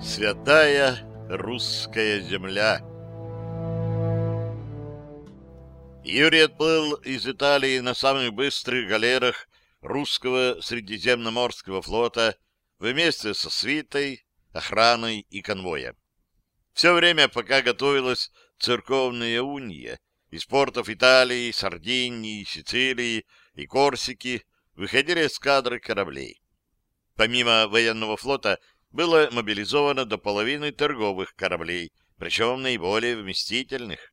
Святая русская земля Юрий отплыл из Италии на самых быстрых галерах русского Средиземноморского флота вместе со свитой, охраной и конвоем. Все время, пока готовилась церковная уния, из портов Италии, Сардинии, Сицилии и Корсики выходили эскадры кораблей. Помимо военного флота было мобилизовано до половины торговых кораблей, причем наиболее вместительных.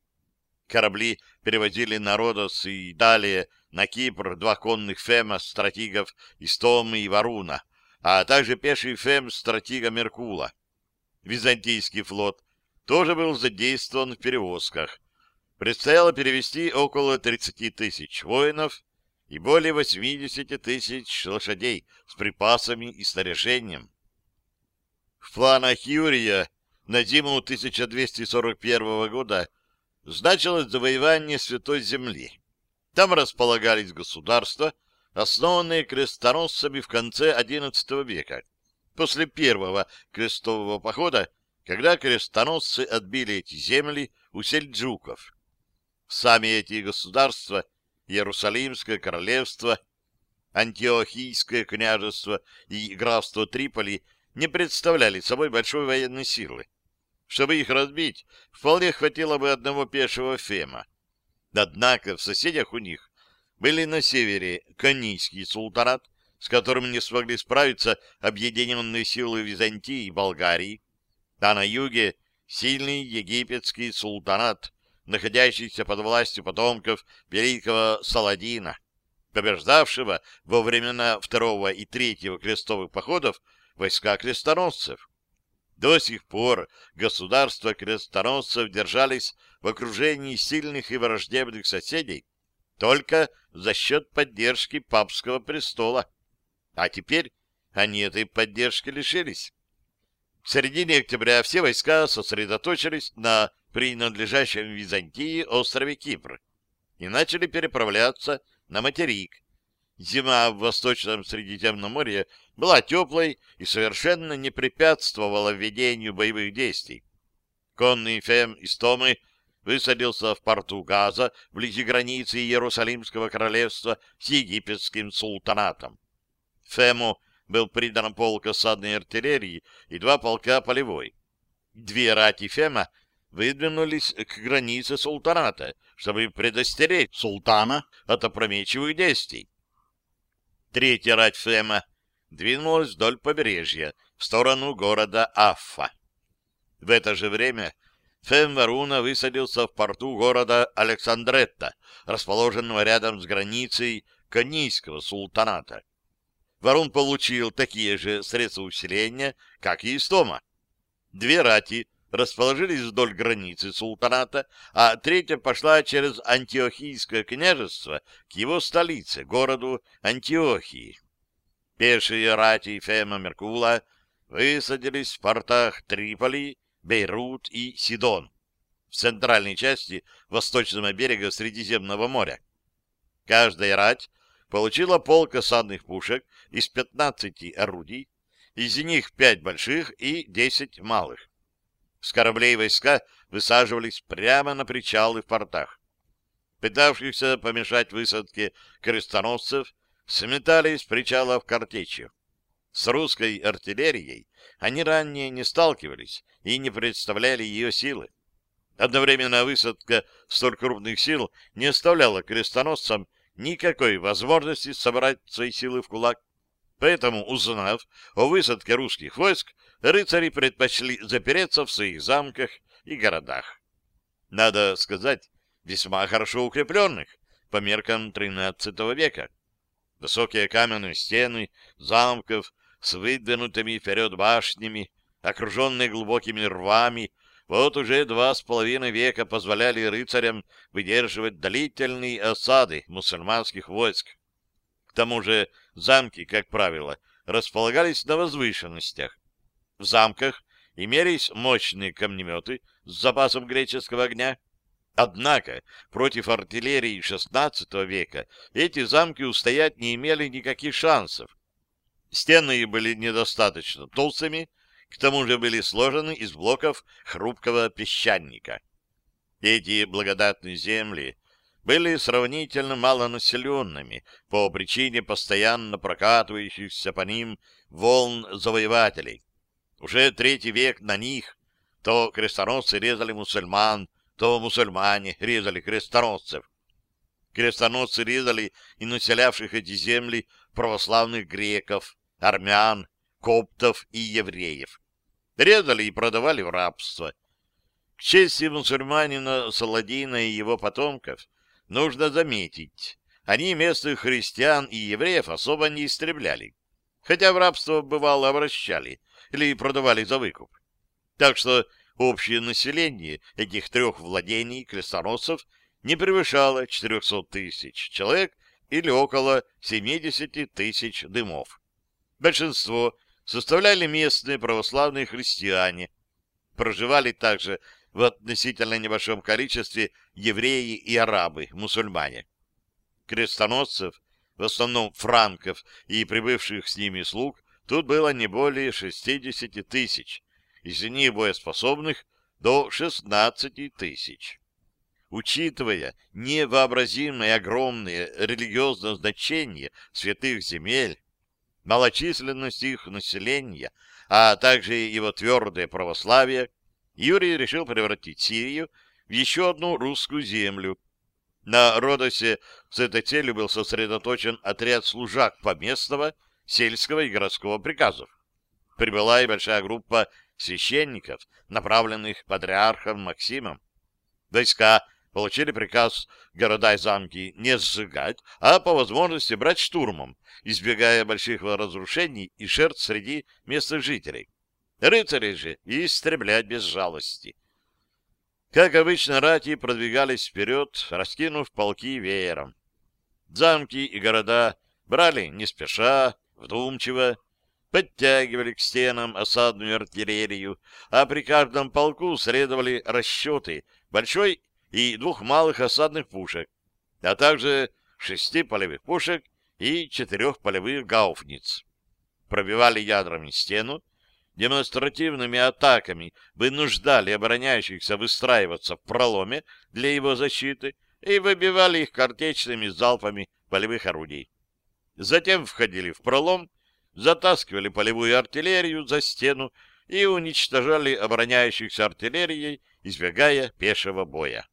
Корабли перевозили на Родос и далее на Кипр два конных фема стратигов Истомы и Варуна, а также пеший фем стратига Меркула. Византийский флот тоже был задействован в перевозках. Предстояло перевести около 30 тысяч воинов и более 80 тысяч лошадей с припасами и снаряжением. В планах Юрия на зиму 1241 года значилось завоевание Святой Земли. Там располагались государства, основанные крестоносцами в конце XI века, после первого крестового похода, когда крестоносцы отбили эти земли у сельджуков. Сами эти государства, Иерусалимское королевство, Антиохийское княжество и графство Триполи не представляли собой большой военной силы. Чтобы их разбить, вполне хватило бы одного пешего фема. Однако в соседях у них были на севере Канийский султанат, с которым не смогли справиться объединенные силы Византии и Болгарии, а на юге сильный египетский султанат, находящийся под властью потомков великого Саладина, побеждавшего во времена второго и третьего крестовых походов войска крестоносцев. До сих пор государства крестоносцев держались в окружении сильных и враждебных соседей только за счет поддержки папского престола. А теперь они этой поддержки лишились. В середине октября все войска сосредоточились на принадлежащем Византии острове Кипр и начали переправляться на материк, Зима в Восточном Средиземноморье была теплой и совершенно не препятствовала введению боевых действий. Конный Фем из Томы высадился в порту Газа вблизи границы Иерусалимского королевства с египетским султанатом. Фему был придан полк осадной артиллерии и два полка полевой. Две рати Фема выдвинулись к границе султаната, чтобы предостеречь султана от опрометчивых действий. Третья рать Фема двинулась вдоль побережья, в сторону города Аффа. В это же время Фем Варуна высадился в порту города Александретта, расположенного рядом с границей Канийского султаната. Варун получил такие же средства усиления, как и Истома. Две рати расположились вдоль границы султаната, а третья пошла через Антиохийское княжество к его столице, городу Антиохии. Пешие рати Фема Меркула высадились в портах Триполи, Бейрут и Сидон, в центральной части восточного берега Средиземного моря. Каждая рать получила полк осадных пушек из 15 орудий, из них 5 больших и 10 малых. С кораблей войска высаживались прямо на причалы в портах. Пытавшихся помешать высадке крестоносцев сметали с причалов картечью. С русской артиллерией они ранее не сталкивались и не представляли ее силы. Одновременная высадка столь крупных сил не оставляла крестоносцам никакой возможности собрать свои силы в кулак. Поэтому, узнав о высадке русских войск, рыцари предпочли запереться в своих замках и городах. Надо сказать, весьма хорошо укрепленных по меркам XIII века. Высокие каменные стены замков с выдвинутыми вперед башнями, окруженные глубокими рвами, вот уже два с половиной века позволяли рыцарям выдерживать длительные осады мусульманских войск. К тому же замки, как правило, располагались на возвышенностях, в замках имелись мощные камнеметы с запасом греческого огня, Однако против артиллерии XVI века эти замки устоять не имели никаких шансов. Стены были недостаточно толстыми, к тому же были сложены из блоков хрупкого песчаника. Эти благодатные земли были сравнительно малонаселенными по причине постоянно прокатывающихся по ним волн завоевателей. Уже третий век на них то крестоносцы резали мусульман, то мусульмане резали крестоносцев. Крестоносцы резали и населявших эти земли православных греков, армян, коптов и евреев. Резали и продавали в рабство. К чести мусульманина Саладина и его потомков нужно заметить, они местных христиан и евреев особо не истребляли, хотя в рабство бывало обращали или продавали за выкуп. Так что Общее население этих трех владений крестоносцев не превышало 400 тысяч человек или около 70 тысяч дымов. Большинство составляли местные православные христиане. Проживали также в относительно небольшом количестве евреи и арабы, мусульмане. Крестоносцев, в основном франков и прибывших с ними слуг, тут было не более 60 тысяч, из них боеспособных до 16 тысяч. Учитывая невообразимое огромное религиозное значение святых земель, малочисленность их населения, а также его твердое православие, Юрий решил превратить Сирию в еще одну русскую землю. На Родосе с этой целью был сосредоточен отряд служак поместного, сельского и городского приказов. Прибыла и большая группа священников, направленных патриархом Максимом. Войска получили приказ города и замки не сжигать, а по возможности брать штурмом, избегая больших разрушений и жертв среди местных жителей. Рыцари же истреблять без жалости. Как обычно, рати продвигались вперед, раскинув полки веером. Замки и города брали не спеша, вдумчиво, подтягивали к стенам осадную артиллерию, а при каждом полку следовали расчеты большой и двух малых осадных пушек, а также шести полевых пушек и четырех полевых гауфниц. Пробивали ядрами стену, демонстративными атаками вынуждали обороняющихся выстраиваться в проломе для его защиты и выбивали их картечными залпами полевых орудий. Затем входили в пролом затаскивали полевую артиллерию за стену и уничтожали обороняющихся артиллерией, избегая пешего боя.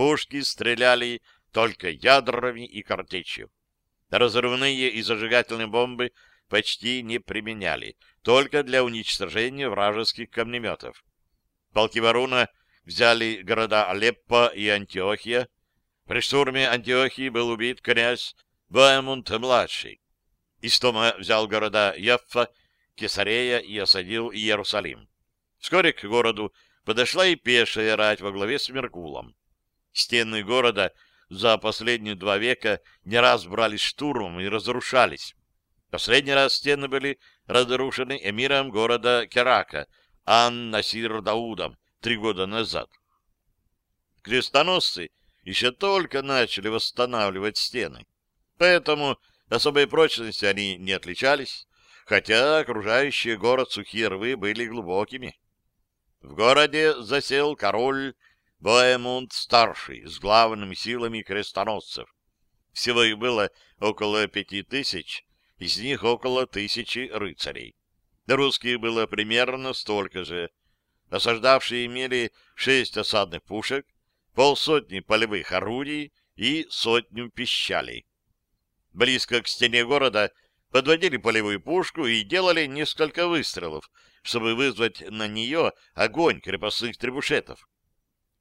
Пушки стреляли только ядрами и картечью. Разрывные и зажигательные бомбы почти не применяли, только для уничтожения вражеских камнеметов. Полки Варуна взяли города Алеппо и Антиохия. При штурме Антиохии был убит князь Боэмунд-младший. Истома взял города Яффа, Кесарея и осадил Иерусалим. Вскоре к городу подошла и пешая рать во главе с Меркулом. Стены города за последние два века не раз брались штурмом и разрушались. Последний раз стены были разрушены эмиром города Керака, Ан-Насир Даудом, три года назад. Крестоносцы еще только начали восстанавливать стены. Поэтому Особой прочности они не отличались, хотя окружающие город сухие рвы были глубокими. В городе засел король Боэмунд-старший с главными силами крестоносцев. Всего их было около пяти тысяч, из них около тысячи рыцарей. Русских было примерно столько же. Осаждавшие имели шесть осадных пушек, полсотни полевых орудий и сотню пищалей. Близко к стене города подводили полевую пушку и делали несколько выстрелов, чтобы вызвать на нее огонь крепостных требушетов.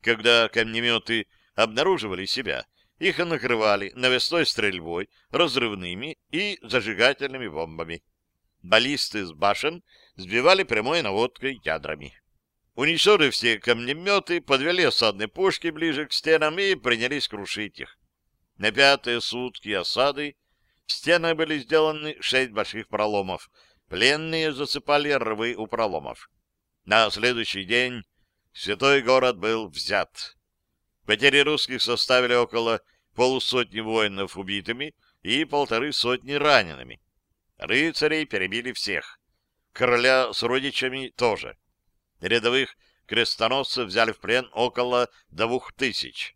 Когда камнеметы обнаруживали себя, их накрывали навесной стрельбой, разрывными и зажигательными бомбами. Баллисты с башен сбивали прямой наводкой ядрами. Уничтожив все камнеметы, подвели осадные пушки ближе к стенам и принялись крушить их. На пятые сутки осады в стенах были сделаны шесть больших проломов. Пленные засыпали рвы у проломов. На следующий день святой город был взят. Потери русских составили около полусотни воинов убитыми и полторы сотни ранеными. Рыцарей перебили всех. Короля с родичами тоже. Рядовых крестоносцев взяли в плен около двух тысяч.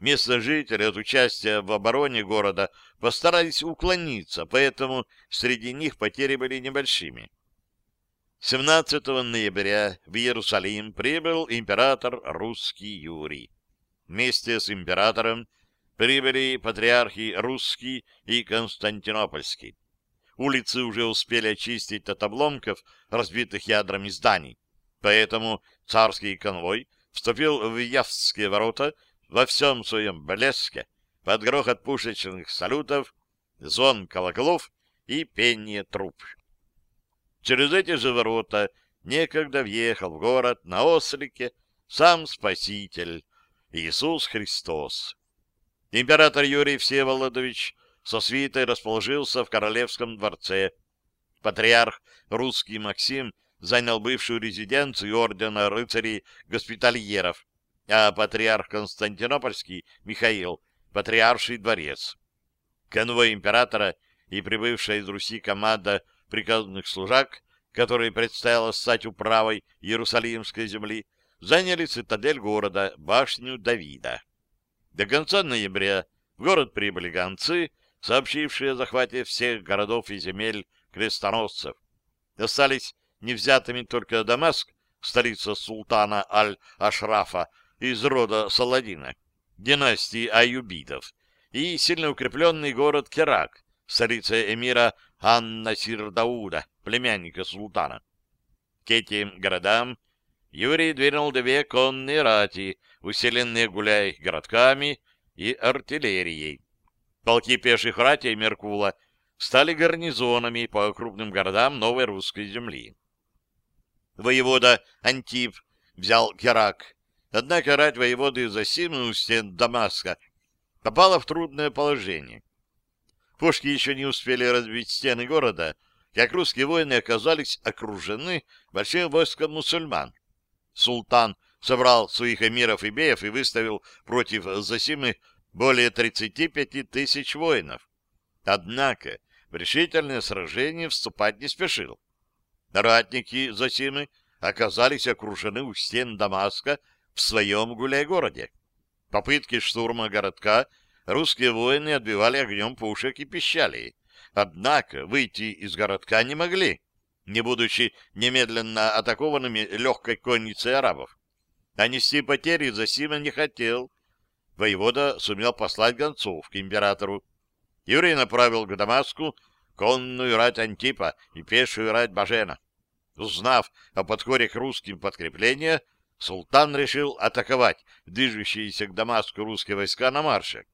Местные жители от участия в обороне города постарались уклониться, поэтому среди них потери были небольшими. 17 ноября в Иерусалим прибыл император русский Юрий. Вместе с императором прибыли патриархи русский и константинопольский. Улицы уже успели очистить от обломков, разбитых ядрами зданий, поэтому царский конвой вступил в Явские ворота во всем своем блеске, под грохот пушечных салютов, звон колоколов и пение труп. Через эти же ворота некогда въехал в город на ослике сам Спаситель, Иисус Христос. Император Юрий Всеволодович со свитой расположился в королевском дворце. Патриарх русский Максим занял бывшую резиденцию ордена рыцарей-госпитальеров, а патриарх Константинопольский Михаил — патриарший дворец. Конвой императора и прибывшая из Руси команда приказных служак, которые предстояло стать управой Иерусалимской земли, заняли цитадель города, башню Давида. До конца ноября в город прибыли гонцы, сообщившие о захвате всех городов и земель крестоносцев. Остались невзятыми только Дамаск, столица султана Аль-Ашрафа из рода Саладина, династии Аюбидов, и сильно укрепленный город Керак, столица эмира Ан-Насир Дауда, племянника султана. К этим городам Юрий двинул две конные рати, усиленные гуляй городками и артиллерией. Полки пеших ратей Меркула стали гарнизонами по крупным городам новой русской земли. Воевода Антип взял Керак, однако рать воеводы Засимы у стен Дамаска попала в трудное положение. Пушки еще не успели разбить стены города, как русские воины оказались окружены большим войском мусульман. Султан собрал своих эмиров и беев и выставил против Засимы более 35 тысяч воинов. Однако в решительное сражение вступать не спешил. Ратники Засимы оказались окружены у стен Дамаска в своем гуляй-городе. Попытки штурма городка русские воины отбивали огнем пушек и пищали. Однако выйти из городка не могли, не будучи немедленно атакованными легкой конницей арабов. А нести потери Засима не хотел. Воевода сумел послать гонцов к императору. Юрий направил к Дамаску конную рать Антипа и пешую рать Бажена. Узнав о подходе к русским подкрепления, султан решил атаковать движущиеся к Дамаску русские войска на марше.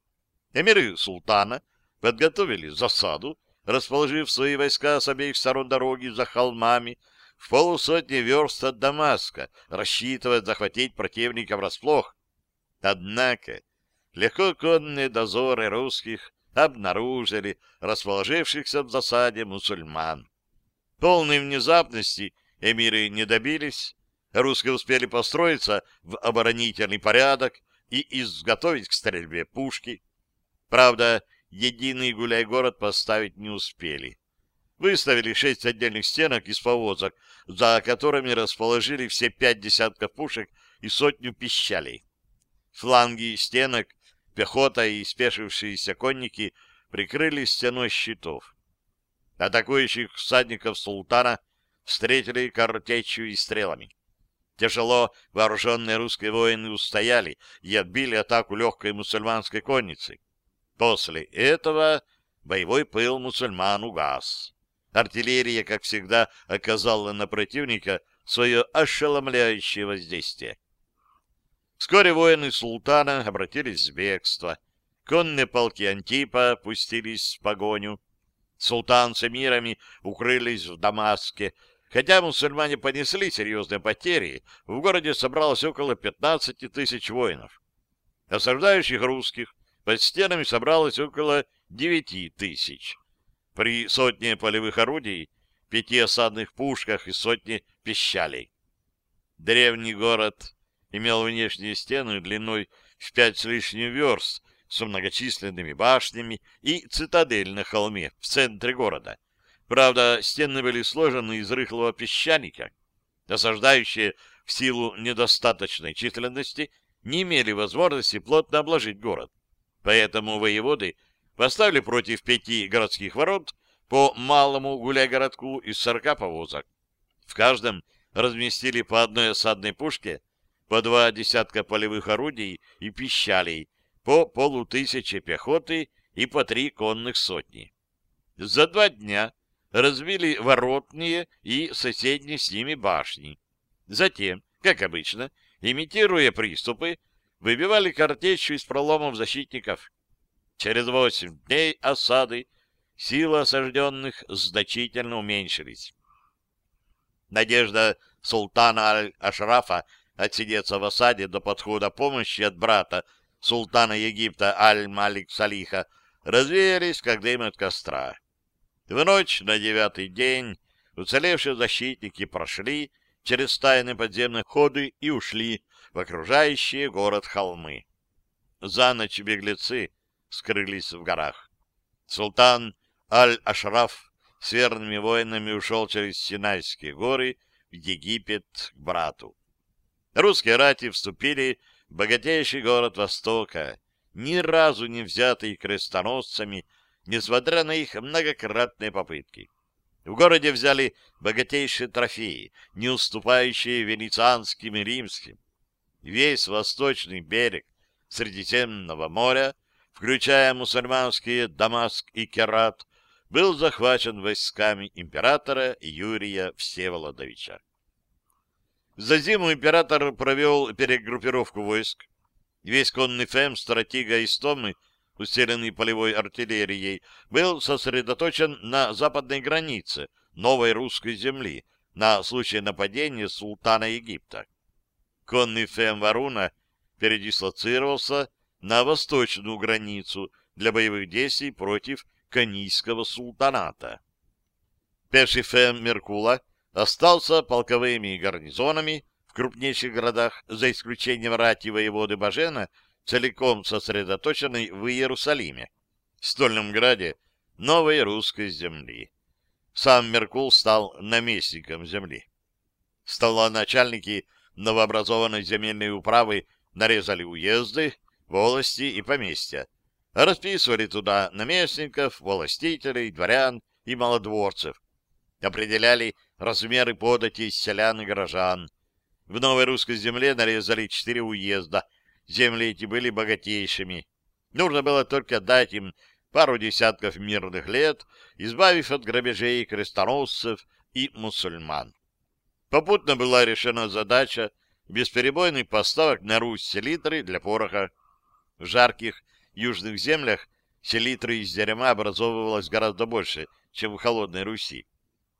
Эмиры султана подготовили засаду, расположив свои войска с обеих сторон дороги за холмами в полусотни верст от Дамаска, рассчитывая захватить противника врасплох. Однако легко конные дозоры русских обнаружили расположившихся в засаде мусульман. Полной внезапности эмиры не добились, русские успели построиться в оборонительный порядок и изготовить к стрельбе пушки. Правда, единый гуляй-город поставить не успели. Выставили шесть отдельных стенок из повозок, за которыми расположили все пять десятков пушек и сотню пищалей. Фланги стенок, пехота и спешившиеся конники прикрыли стеной щитов. Атакующих всадников султана встретили картечью и стрелами. Тяжело вооруженные русские воины устояли и отбили атаку легкой мусульманской конницы. После этого боевой пыл мусульман угас. Артиллерия, как всегда, оказала на противника свое ошеломляющее воздействие. Вскоре воины султана обратились в бегство. Конные полки Антипа пустились в погоню. Султан с эмирами укрылись в Дамаске. Хотя мусульмане понесли серьезные потери, в городе собралось около 15 тысяч воинов. Осаждающих русских под стенами собралось около девяти тысяч. При сотне полевых орудий, пяти осадных пушках и сотне пищалей. Древний город имел внешние стены длиной в пять с лишним верст с многочисленными башнями и цитадель на холме в центре города. Правда, стены были сложены из рыхлого песчаника. Осаждающие в силу недостаточной численности не имели возможности плотно обложить город. Поэтому воеводы поставили против пяти городских ворот по малому гуляй-городку из сорока повозок. В каждом разместили по одной осадной пушке, по два десятка полевых орудий и пищалей, по полутысячи пехоты и по три конных сотни. За два дня разбили воротные и соседние с ними башни. Затем, как обычно, имитируя приступы, выбивали картечью из проломов защитников. Через восемь дней осады силы осажденных значительно уменьшились. Надежда султана Аль-Ашрафа отсидеться в осаде до подхода помощи от брата султана Египта Аль-Малик Салиха развеялись, как дым от костра. В ночь на девятый день уцелевшие защитники прошли через тайные подземные ходы и ушли в окружающие город холмы. За ночь беглецы скрылись в горах. Султан Аль-Ашраф с верными воинами ушел через Синайские горы в Египет к брату. Русские рати вступили в богатейший город Востока, ни разу не взятый крестоносцами, несмотря на их многократные попытки. В городе взяли богатейшие трофеи, не уступающие венецианским и римским. Весь восточный берег Средиземного моря включая мусульманские Дамаск и Керат, был захвачен войсками императора Юрия Всеволодовича. За зиму император провел перегруппировку войск. Весь конный фем стратега Истомы, усиленный полевой артиллерией, был сосредоточен на западной границе новой русской земли на случай нападения султана Египта. Конный фем Варуна передислоцировался на восточную границу для боевых действий против Канийского султаната. Пеший фем Меркула остался полковыми гарнизонами в крупнейших городах, за исключением рати воеводы Бажена, целиком сосредоточенной в Иерусалиме, в Стольном граде новой русской земли. Сам Меркул стал наместником земли. Столоначальники новообразованной земельной управы нарезали уезды, волости и поместья. Расписывали туда наместников, властителей, дворян и малодворцев. Определяли размеры подати селян и горожан. В новой русской земле нарезали четыре уезда. Земли эти были богатейшими. Нужно было только дать им пару десятков мирных лет, избавив от грабежей крестоносцев и мусульман. Попутно была решена задача бесперебойных поставок на Русь селитры для пороха. В жарких южных землях селитры из дерьма образовывалось гораздо больше, чем в холодной Руси.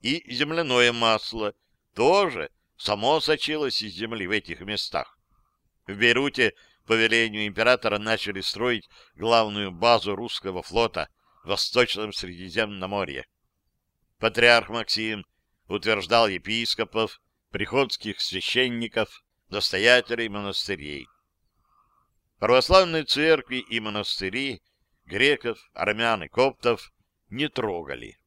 И земляное масло тоже само сочилось из земли в этих местах. В Бейруте по велению императора начали строить главную базу русского флота в Восточном Средиземноморье. Патриарх Максим утверждал епископов, приходских священников, настоятелей монастырей. Православные церкви и монастыри греков, армян и коптов не трогали.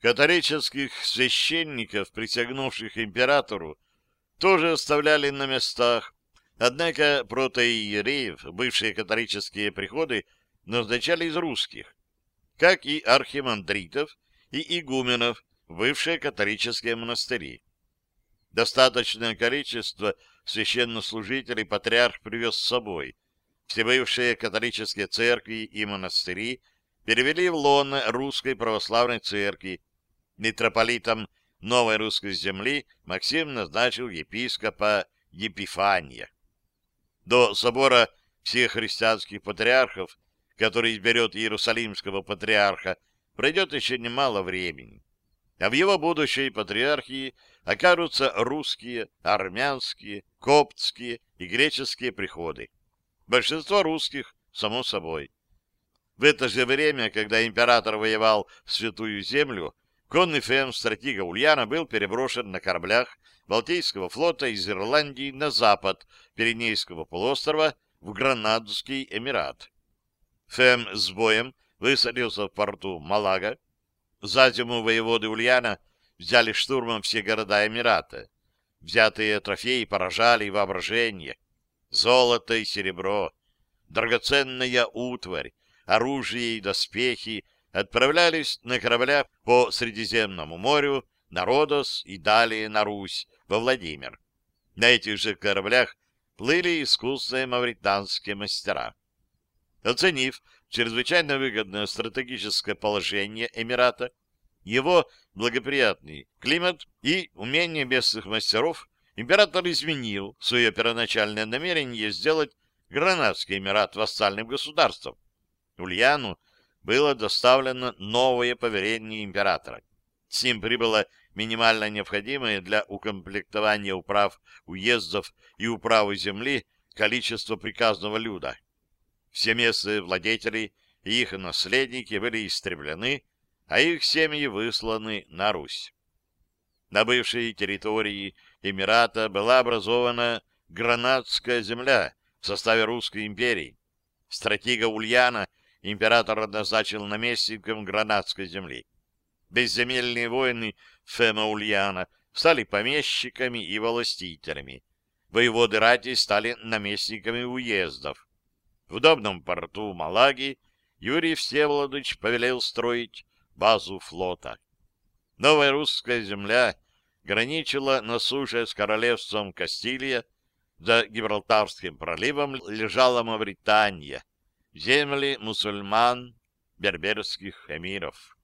Католических священников, присягнувших императору, тоже оставляли на местах, однако протоиереев бывшие католические приходы назначали из русских, как и архимандритов и игуменов, бывшие католические монастыри. Достаточное количество священнослужителей патриарх привез с собой. Все бывшие католические церкви и монастыри перевели в лоно русской православной церкви. Митрополитом новой русской земли Максим назначил епископа Епифания. До собора всех христианских патриархов, который изберет Иерусалимского патриарха, пройдет еще немало времени. А в его будущей патриархии окажутся русские, армянские, коптские и греческие приходы. Большинство русских, само собой. В это же время, когда император воевал Святую Землю, конный фем стратега Ульяна был переброшен на кораблях Балтийского флота из Ирландии на запад Пиренейского полуострова в Гранадский Эмират. Фем с боем высадился в порту Малага. За зиму воеводы Ульяна взяли штурмом все города Эмирата. Взятые трофеи поражали воображение. Золото и серебро, драгоценная утварь, оружие и доспехи отправлялись на кораблях по Средиземному морю на Родос и далее на Русь, во Владимир. На этих же кораблях плыли искусные мавританские мастера. Оценив чрезвычайно выгодное стратегическое положение Эмирата, его благоприятный климат и умение местных мастеров, император изменил свое первоначальное намерение сделать Гранадский Эмират вассальным государством. Ульяну было доставлено новое поверение императора. С ним прибыло минимально необходимое для укомплектования управ уездов и управы земли количество приказного люда. Все местные владетели и их наследники были истреблены, а их семьи высланы на Русь. На бывшей территории Эмирата была образована Гранадская земля в составе Русской империи. Стратега Ульяна император назначил наместником Гранадской земли. Безземельные воины Фема Ульяна стали помещиками и властителями. Воеводы рати стали наместниками уездов. В удобном порту Малаги Юрий Всеволодович повелел строить базу флота. Новая русская земля граничила на суше с королевством Кастилия, за Гибралтарским проливом лежала Мавритания, земли мусульман, берберских эмиров.